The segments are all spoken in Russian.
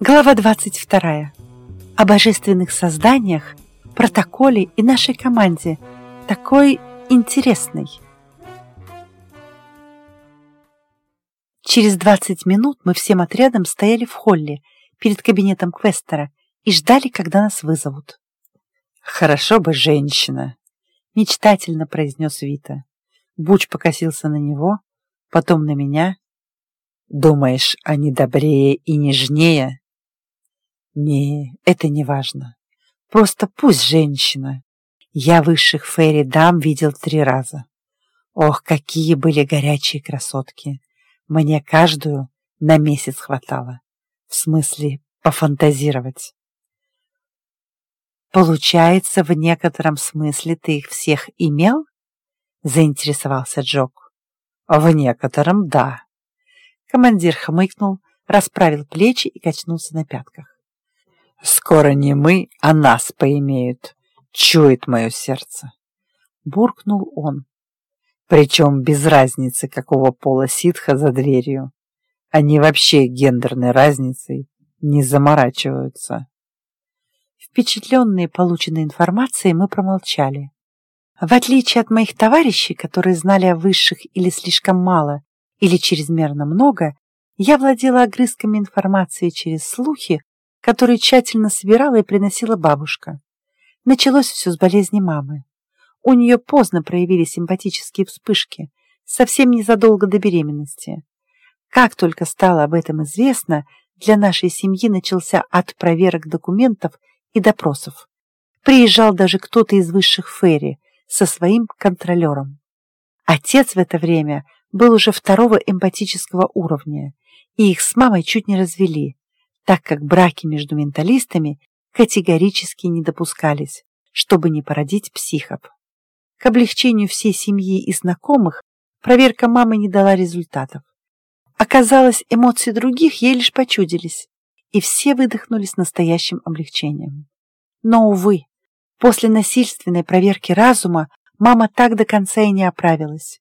Глава 22. О божественных созданиях, протоколе и нашей команде. Такой интересной. Через 20 минут мы всем отрядом стояли в холле перед кабинетом Квестера и ждали, когда нас вызовут. «Хорошо бы женщина», — мечтательно произнес Вита. Буч покосился на него, потом на меня. «Думаешь, они добрее и нежнее?» «Не, это не важно. Просто пусть женщина. Я высших фейри дам видел три раза. Ох, какие были горячие красотки. Мне каждую на месяц хватало. В смысле, пофантазировать. Получается, в некотором смысле ты их всех имел? Заинтересовался Джок. В некотором, да. Командир хмыкнул, расправил плечи и качнулся на пятках. Скоро не мы, а нас поимеют. Чует мое сердце. Буркнул он. Причем без разницы, какого пола ситха за дверью. Они вообще гендерной разницей не заморачиваются. Впечатленные полученной информацией, мы промолчали. В отличие от моих товарищей, которые знали о высших или слишком мало, или чрезмерно много, я владела огрызками информации через слухи, которые тщательно собирала и приносила бабушка. Началось все с болезни мамы. У нее поздно проявились симпатические вспышки, совсем незадолго до беременности. Как только стало об этом известно, для нашей семьи начался ад проверок документов и допросов. Приезжал даже кто-то из высших ферри со своим контролером. Отец в это время был уже второго эмпатического уровня, и их с мамой чуть не развели, так как браки между менталистами категорически не допускались, чтобы не породить психов. К облегчению всей семьи и знакомых проверка мамы не дала результатов. Оказалось, эмоции других ей лишь почудились, и все выдохнули с настоящим облегчением. Но, увы, после насильственной проверки разума мама так до конца и не оправилась.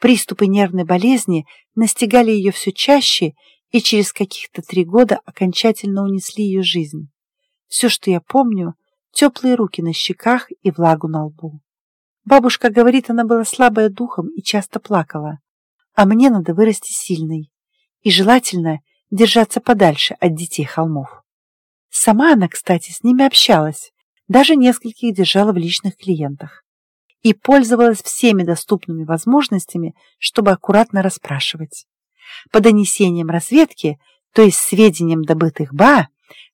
Приступы нервной болезни настигали ее все чаще и через каких-то три года окончательно унесли ее жизнь. Все, что я помню, теплые руки на щеках и влагу на лбу. Бабушка говорит, она была слабая духом и часто плакала. А мне надо вырасти сильной. И желательно держаться подальше от детей холмов. Сама она, кстати, с ними общалась, даже нескольких держала в личных клиентах и пользовалась всеми доступными возможностями, чтобы аккуратно расспрашивать. По донесениям разведки, то есть сведениям добытых БА,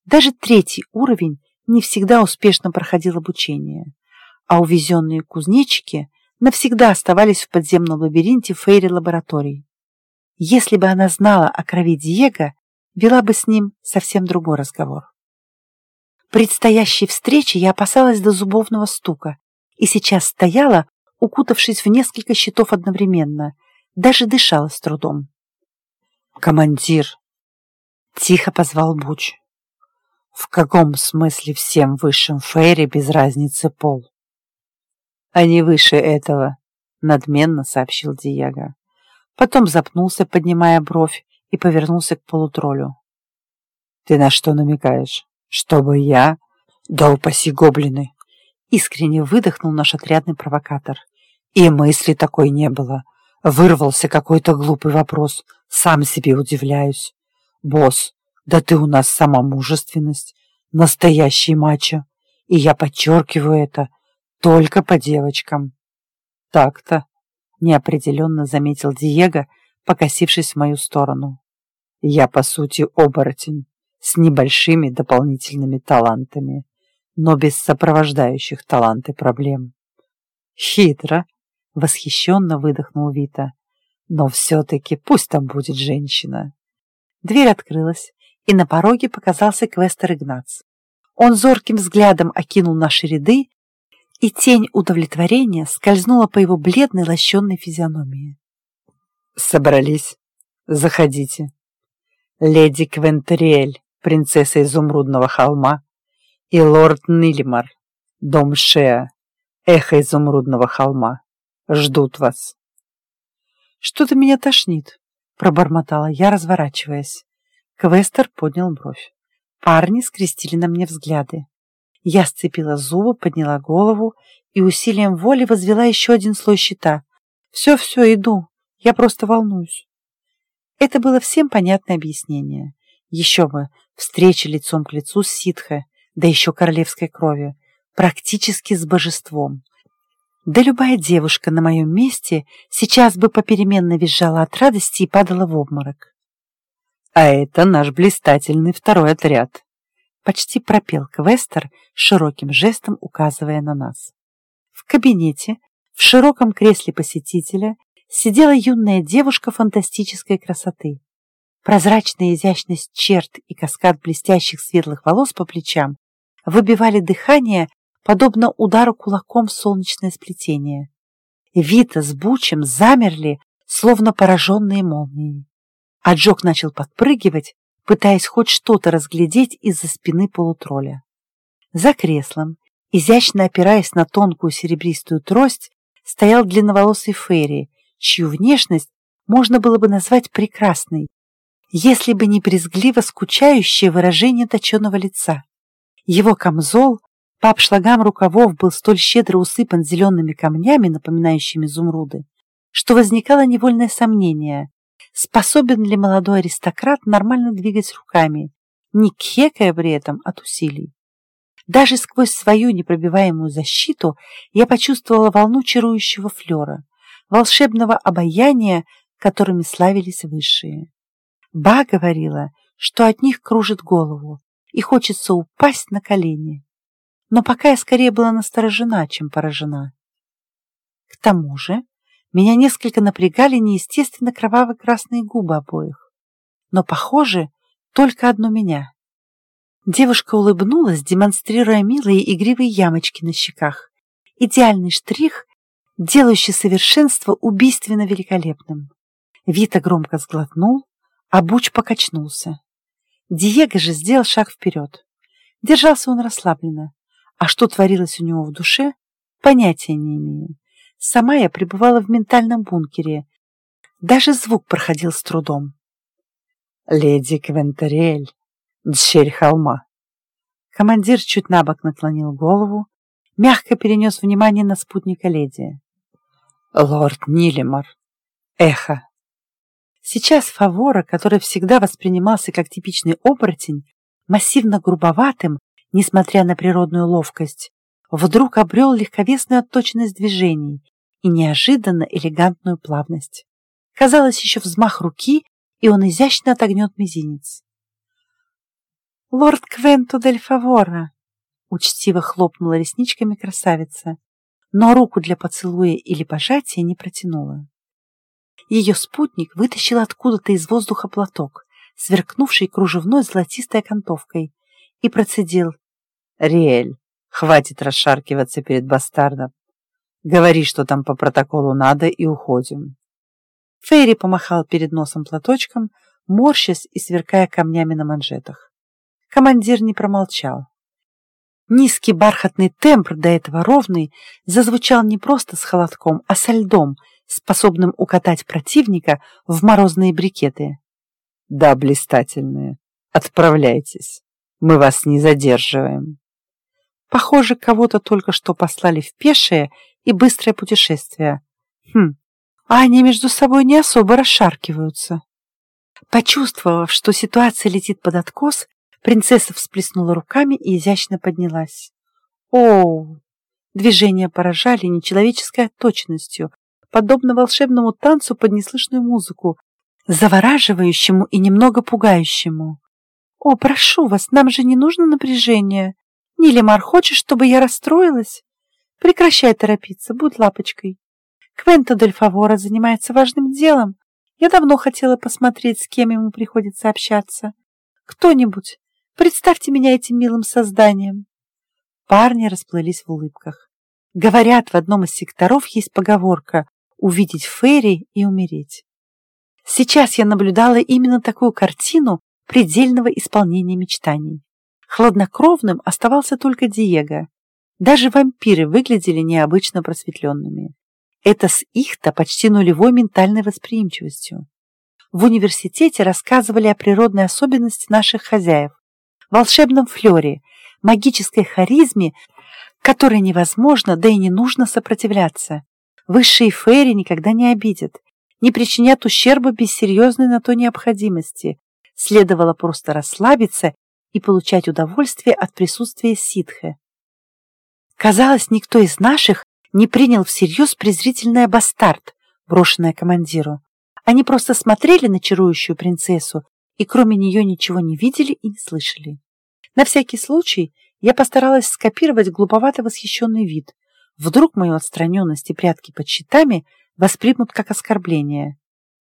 даже третий уровень не всегда успешно проходил обучение, а увезенные кузнечики навсегда оставались в подземном лабиринте Фейри лабораторий. Если бы она знала о крови Диего, вела бы с ним совсем другой разговор. Предстоящей встречи я опасалась до зубовного стука и сейчас стояла, укутавшись в несколько щитов одновременно, даже дышала с трудом. «Командир!» — тихо позвал Буч. «В каком смысле всем высшим Фейри без разницы пол?» «Они выше этого», — надменно сообщил Диего. Потом запнулся, поднимая бровь, и повернулся к полутролю. «Ты на что намекаешь? Чтобы я? Да упаси гоблины!» Искренне выдохнул наш отрядный провокатор. И мысли такой не было. Вырвался какой-то глупый вопрос. Сам себе удивляюсь. «Босс, да ты у нас сама мужественность. Настоящий мачо. И я подчеркиваю это только по девочкам». «Так-то», — неопределенно заметил Диего, покосившись в мою сторону. «Я, по сути, оборотень, с небольшими дополнительными талантами, но без сопровождающих таланты проблем». «Хитро», — восхищенно выдохнул Вита. «Но все-таки пусть там будет женщина». Дверь открылась, и на пороге показался Квестер Игнац. Он зорким взглядом окинул наши ряды и тень удовлетворения скользнула по его бледной лощенной физиономии. «Собрались? Заходите. Леди Квентериэль, принцесса Изумрудного холма, и лорд Нильмар, дом Шеа, эхо Изумрудного холма, ждут вас». «Что-то меня тошнит», — пробормотала я, разворачиваясь. Квестер поднял бровь. Парни скрестили на мне взгляды. Я сцепила зубы, подняла голову и усилием воли возвела еще один слой щита. «Все-все, иду. Я просто волнуюсь». Это было всем понятное объяснение. Еще бы, встреча лицом к лицу с ситхо, да еще королевской крови, практически с божеством. Да любая девушка на моем месте сейчас бы попеременно визжала от радости и падала в обморок. А это наш блистательный второй отряд. Почти пропел Квестер, широким жестом указывая на нас. В кабинете, в широком кресле посетителя, сидела юная девушка фантастической красоты. Прозрачная изящность черт и каскад блестящих светлых волос по плечам выбивали дыхание, подобно удару кулаком в солнечное сплетение. Вита с Бучем замерли, словно пораженные молнией а Джок начал подпрыгивать, пытаясь хоть что-то разглядеть из-за спины полутролля. За креслом, изящно опираясь на тонкую серебристую трость, стоял длинноволосый Ферри, чью внешность можно было бы назвать прекрасной, если бы не брезгливо скучающее выражение точеного лица. Его камзол по обшлагам рукавов был столь щедро усыпан зелеными камнями, напоминающими изумруды, что возникало невольное сомнение, Способен ли молодой аристократ нормально двигать руками, не кхекая при этом от усилий? Даже сквозь свою непробиваемую защиту я почувствовала волну чарующего флера, волшебного обаяния, которыми славились высшие. Ба говорила, что от них кружит голову и хочется упасть на колени. Но пока я скорее была насторожена, чем поражена. К тому же меня несколько напрягали неестественно кроваво-красные губы обоих. Но, похоже, только одно меня. Девушка улыбнулась, демонстрируя милые игривые ямочки на щеках. Идеальный штрих, делающий совершенство убийственно великолепным. Вита громко сглотнул, а Буч покачнулся. Диего же сделал шаг вперед. Держался он расслабленно, а что творилось у него в душе, понятия не имею. Сама я пребывала в ментальном бункере. Даже звук проходил с трудом. «Леди Квентерель, дщерь холма». Командир чуть набок наклонил голову, мягко перенес внимание на спутника леди. «Лорд Нилемар. Эхо». Сейчас Фавора, который всегда воспринимался как типичный оборотень, массивно грубоватым, несмотря на природную ловкость, вдруг обрел легковесную отточенность движений и неожиданно элегантную плавность. Казалось, еще взмах руки, и он изящно отогнет мизинец. «Лорд Квенто дель Фавора!» Учтиво хлопнула ресничками красавица, но руку для поцелуя или пожатия не протянула. Ее спутник вытащил откуда-то из воздуха платок, сверкнувший кружевной золотистой окантовкой, и процедил. «Риэль, хватит расшаркиваться перед бастардом. Говори, что там по протоколу надо, и уходим. Фейри помахал перед носом платочком, морщась и сверкая камнями на манжетах. Командир не промолчал. Низкий бархатный тембр, до этого ровный, зазвучал не просто с холодком, а со льдом, способным укатать противника в морозные брикеты. «Да, блистательные, отправляйтесь, мы вас не задерживаем». Похоже, кого-то только что послали в пешее и быстрое путешествие. Хм, а они между собой не особо расшаркиваются. Почувствовав, что ситуация летит под откос, принцесса всплеснула руками и изящно поднялась. Оу! Движения поражали нечеловеческой точностью, подобно волшебному танцу под неслышную музыку, завораживающему и немного пугающему. «О, прошу вас, нам же не нужно напряжение. Нилемар, хочешь, чтобы я расстроилась?» Прекращай торопиться, будь лапочкой. Квенто Дель Фавора занимается важным делом. Я давно хотела посмотреть, с кем ему приходится общаться. Кто-нибудь, представьте меня этим милым созданием. Парни расплылись в улыбках. Говорят, в одном из секторов есть поговорка «увидеть Ферри и умереть». Сейчас я наблюдала именно такую картину предельного исполнения мечтаний. Хладнокровным оставался только Диего, даже вампиры выглядели необычно просветленными. Это с их-то почти нулевой ментальной восприимчивостью. В университете рассказывали о природной особенности наших хозяев. волшебном флёре, магической харизме, которой невозможно, да и не нужно сопротивляться. Высшие фейри никогда не обидят, не причинят ущерба без серьезной на то необходимости. Следовало просто расслабиться и получать удовольствие от присутствия ситхи. Казалось, никто из наших не принял всерьез презрительное бастард, брошенное командиру. Они просто смотрели на чарующую принцессу и кроме нее ничего не видели и не слышали. На всякий случай я постаралась скопировать глуповато восхищенный вид. Вдруг мою отстраненность и прятки под щитами воспримут как оскорбление.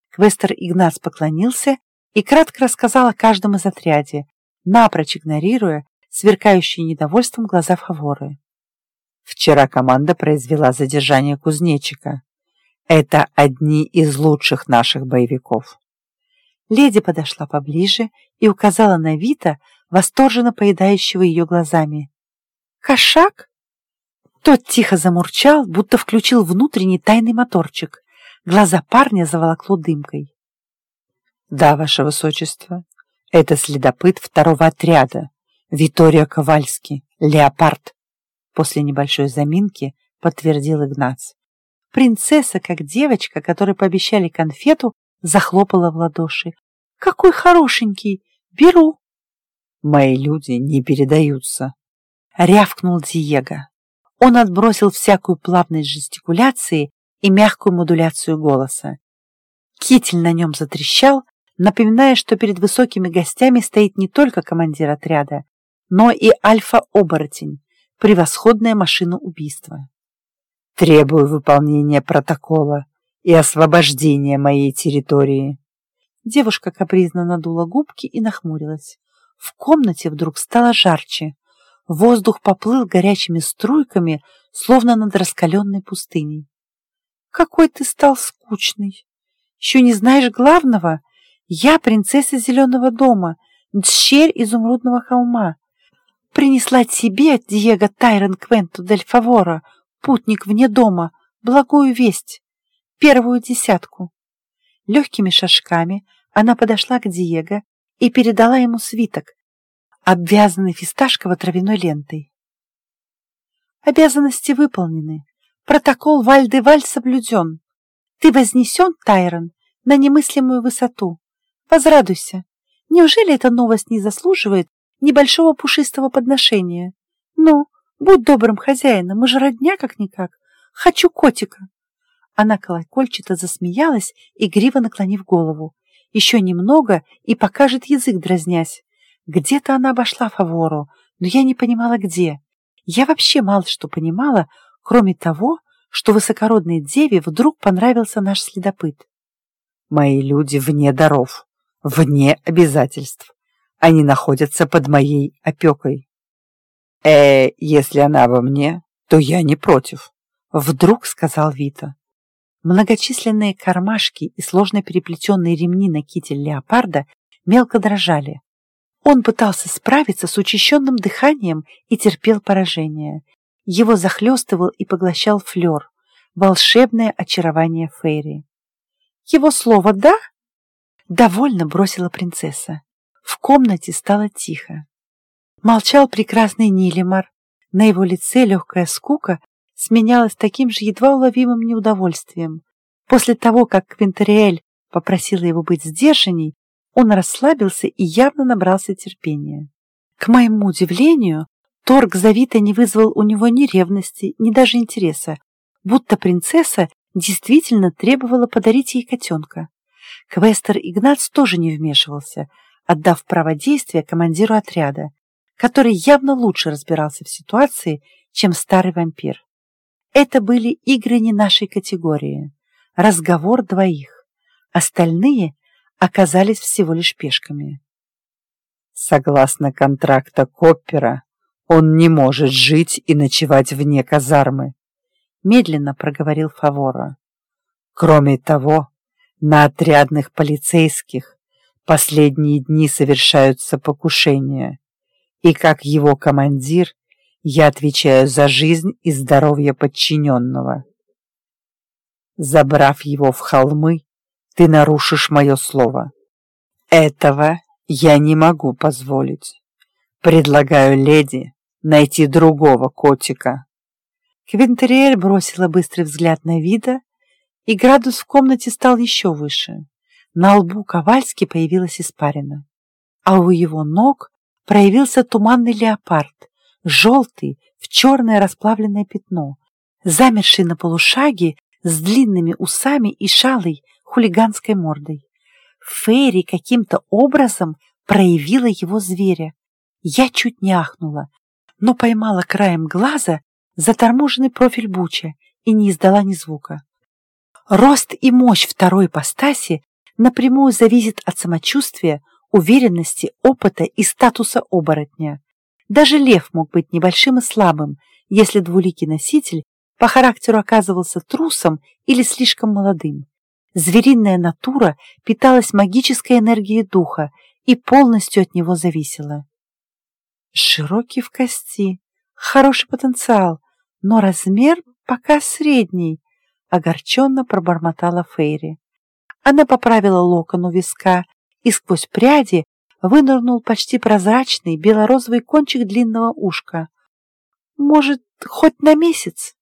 Квестер Игнац поклонился и кратко рассказал о каждом из отряде, напрочь игнорируя сверкающие недовольством глаза Фаворы. Вчера команда произвела задержание кузнечика. Это одни из лучших наших боевиков. Леди подошла поближе и указала на Вита, восторженно поедающего ее глазами. «Кошак?» Тот тихо замурчал, будто включил внутренний тайный моторчик. Глаза парня заволокло дымкой. «Да, ваше высочество, это следопыт второго отряда, Витория Ковальский, леопард», после небольшой заминки подтвердил Игнац. Принцесса, как девочка, которой пообещали конфету, захлопала в ладоши. «Какой хорошенький! Беру!» «Мои люди не передаются!» — рявкнул Диего. Он отбросил всякую плавность жестикуляции и мягкую модуляцию голоса. Китель на нем затрещал, напоминая, что перед высокими гостями стоит не только командир отряда, но и альфа-оборотень, превосходная машина убийства. Требую выполнения протокола и освобождения моей территории. Девушка капризно надула губки и нахмурилась. В комнате вдруг стало жарче. Воздух поплыл горячими струйками, словно над раскаленной пустыней. «Какой ты стал скучный! Еще не знаешь главного? Я принцесса Зеленого дома, дщерь Изумрудного холма. Принесла тебе, Диего Тайрон Квенту дель Фавора, путник вне дома, благую весть, первую десятку. Легкими шажками она подошла к Диего и передала ему свиток, обвязанный фисташково-травяной лентой. Обязанности выполнены. Протокол Вальдеваль соблюден. Ты вознесен, Тайрон, на немыслимую высоту. Возрадуйся. Неужели эта новость не заслуживает небольшого пушистого подношения? Ну, Будь добрым хозяином, мы же родня как-никак. Хочу котика. Она колокольчато засмеялась, игриво наклонив голову. Еще немного и покажет язык, дразнясь. Где-то она обошла Фавору, но я не понимала, где. Я вообще мало что понимала, кроме того, что высокородной деве вдруг понравился наш следопыт. Мои люди вне даров, вне обязательств. Они находятся под моей опекой. «Э, если она во мне, то я не против», — вдруг сказал Вита. Многочисленные кармашки и сложно переплетенные ремни на китель леопарда мелко дрожали. Он пытался справиться с учащенным дыханием и терпел поражение. Его захлестывал и поглощал флер, волшебное очарование Фейри. «Его слово «да»?» Довольно бросила принцесса. В комнате стало тихо. Молчал прекрасный Нилимар. На его лице легкая скука сменялась таким же едва уловимым неудовольствием. После того, как Квинтериэль попросила его быть сдержанней, он расслабился и явно набрался терпения. К моему удивлению, торг Завита не вызвал у него ни ревности, ни даже интереса, будто принцесса действительно требовала подарить ей котенка. Квестер Игнац тоже не вмешивался, отдав право действия командиру отряда, который явно лучше разбирался в ситуации, чем старый вампир. Это были игры не нашей категории, разговор двоих. Остальные оказались всего лишь пешками. Согласно контракта Коппера, он не может жить и ночевать вне казармы, медленно проговорил Фавора. Кроме того, на отрядных полицейских последние дни совершаются покушения и как его командир я отвечаю за жизнь и здоровье подчиненного. Забрав его в холмы, ты нарушишь мое слово. Этого я не могу позволить. Предлагаю леди найти другого котика. Квинтериэль бросила быстрый взгляд на вида, и градус в комнате стал еще выше. На лбу Ковальски появилась испарина, а у его ног проявился туманный леопард, желтый, в черное расплавленное пятно, замерший на полушаге с длинными усами и шалой хулиганской мордой. Фейри каким-то образом проявила его зверя. Я чуть не ахнула, но поймала краем глаза заторможенный профиль Буча и не издала ни звука. Рост и мощь второй ипостаси напрямую зависит от самочувствия, уверенности, опыта и статуса оборотня. Даже лев мог быть небольшим и слабым, если двуликий носитель по характеру оказывался трусом или слишком молодым. Звериная натура питалась магической энергией духа и полностью от него зависела. Широкий в кости, хороший потенциал, но размер пока средний, огорченно пробормотала Фейри. Она поправила локон у виска, и сквозь пряди вынырнул почти прозрачный белорозовый кончик длинного ушка. Может, хоть на месяц?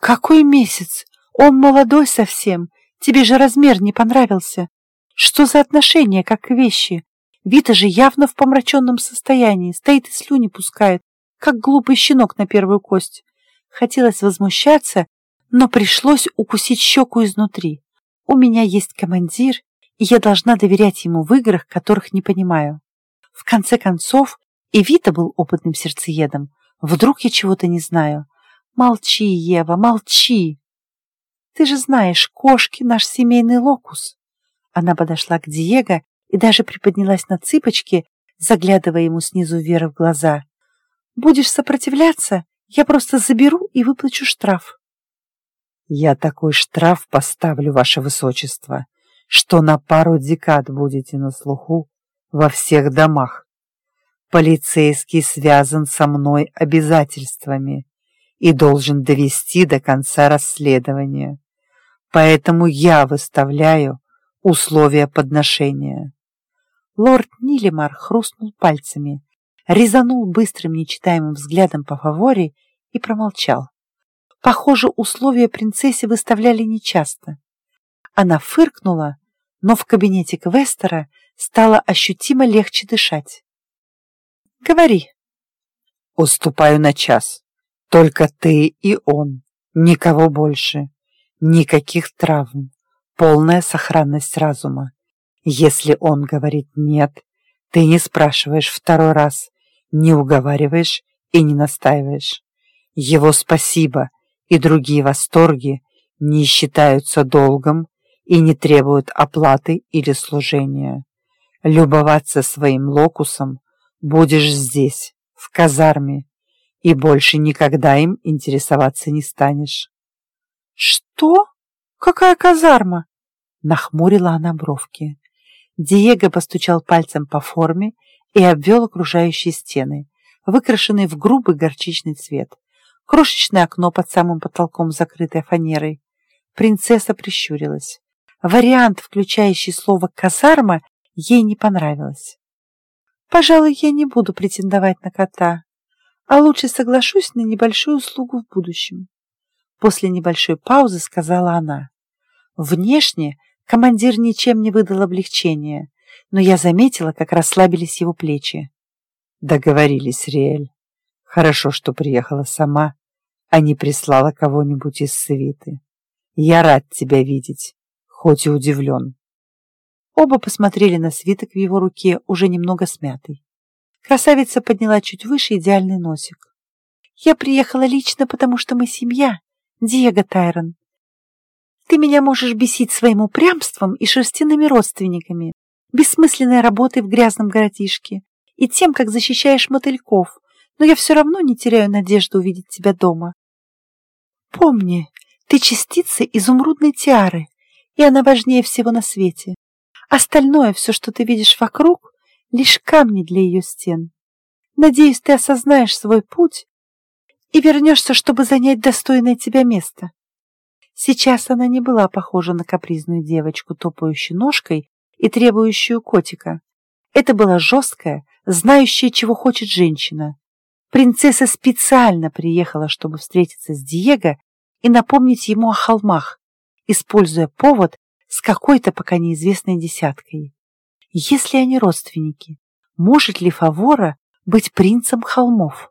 Какой месяц? Он молодой совсем. Тебе же размер не понравился. Что за отношения, как к вещи? Вита же явно в помраченном состоянии, стоит и слюни пускает, как глупый щенок на первую кость. Хотелось возмущаться, но пришлось укусить щеку изнутри. У меня есть командир, и я должна доверять ему в играх, которых не понимаю. В конце концов, и Вита был опытным сердцеедом. Вдруг я чего-то не знаю. Молчи, Ева, молчи. Ты же знаешь, кошки — наш семейный локус. Она подошла к Диего и даже приподнялась на цыпочки, заглядывая ему снизу вверх в глаза. Будешь сопротивляться, я просто заберу и выплачу штраф. Я такой штраф поставлю, ваше высочество, что на пару декад будете на слуху во всех домах. Полицейский связан со мной обязательствами и должен довести до конца расследования. Поэтому я выставляю условия подношения. Лорд Нилимар хрустнул пальцами, резанул быстрым нечитаемым взглядом по фаворе и промолчал. Похоже, условия принцессе выставляли нечасто. Она фыркнула, но в кабинете Квестера стало ощутимо легче дышать. «Говори». «Уступаю на час. Только ты и он. Никого больше. Никаких травм. Полная сохранность разума. Если он говорит «нет», ты не спрашиваешь второй раз, не уговариваешь и не настаиваешь. Его спасибо и другие восторги не считаются долгом и не требуют оплаты или служения. Любоваться своим локусом будешь здесь, в казарме, и больше никогда им интересоваться не станешь. «Что? Какая казарма?» Нахмурила она бровки. Диего постучал пальцем по форме и обвел окружающие стены, выкрашенные в грубый горчичный цвет. Крошечное окно под самым потолком, закрытое фанерой. Принцесса прищурилась. Вариант, включающий слово «казарма», ей не понравилось. «Пожалуй, я не буду претендовать на кота, а лучше соглашусь на небольшую услугу в будущем». После небольшой паузы сказала она. Внешне командир ничем не выдал облегчения, но я заметила, как расслабились его плечи. Договорились, Риэль. Хорошо, что приехала сама, а не прислала кого-нибудь из свиты. Я рад тебя видеть, хоть и удивлен. Оба посмотрели на свиток в его руке, уже немного смятый. Красавица подняла чуть выше идеальный носик. «Я приехала лично, потому что мы семья, Диего Тайрон. Ты меня можешь бесить своим упрямством и шерстяными родственниками, бессмысленной работой в грязном городишке и тем, как защищаешь мотыльков, но я все равно не теряю надежды увидеть тебя дома. Помни, ты частица изумрудной тиары, и она важнее всего на свете. Остальное, все, что ты видишь вокруг, лишь камни для ее стен. Надеюсь, ты осознаешь свой путь и вернешься, чтобы занять достойное тебя место. Сейчас она не была похожа на капризную девочку, топающую ножкой и требующую котика. Это была жесткая, знающая, чего хочет женщина. Принцесса специально приехала, чтобы встретиться с Диего и напомнить ему о холмах, используя повод с какой-то пока неизвестной десяткой. Если они родственники, может ли Фавора быть принцем холмов?